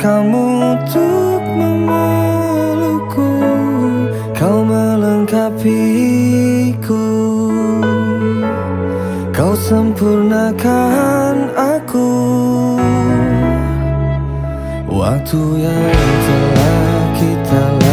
kamu untuk memelukku Kau melengkapiku. Kau sempurnakan aku. Waktu yang telah kita lalui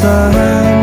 sun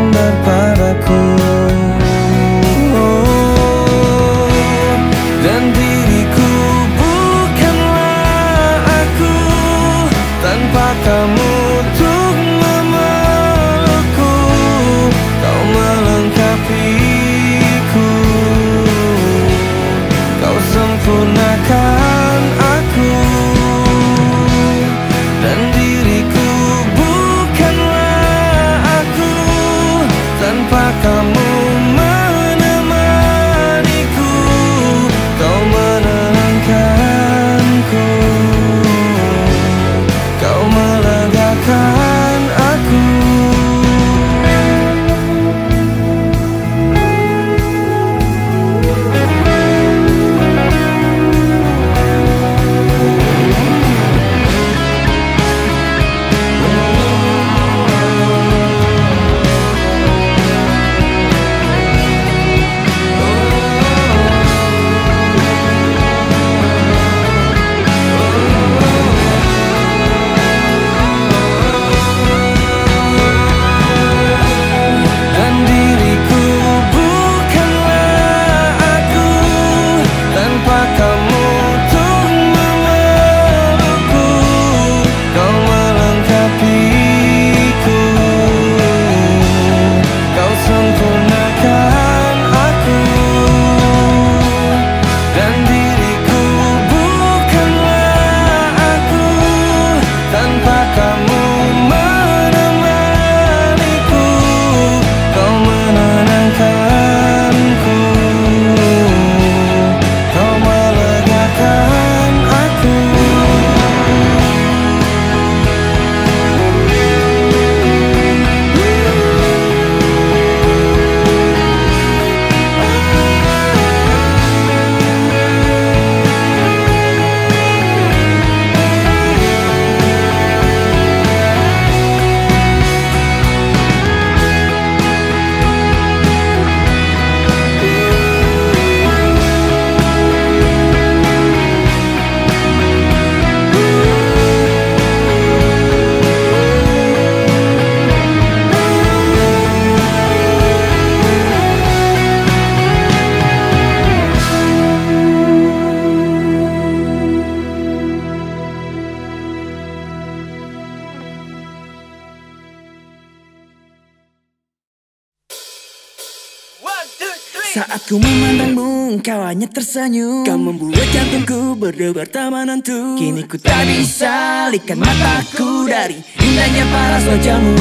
Saat ku memandangmu, kau hanya tersenyum. Kau membuat jantungku berdebar tak menentu. Kini ku tak bisa alihkan mataku dari indahnya paras wajahmu.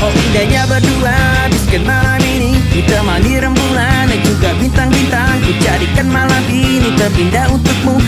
Oh indahnya berdua sekian malam ini. Ditemani rembulan dan juga bintang-bintang. Ku jadikan malam ini terindah untukmu